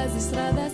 herói das estradas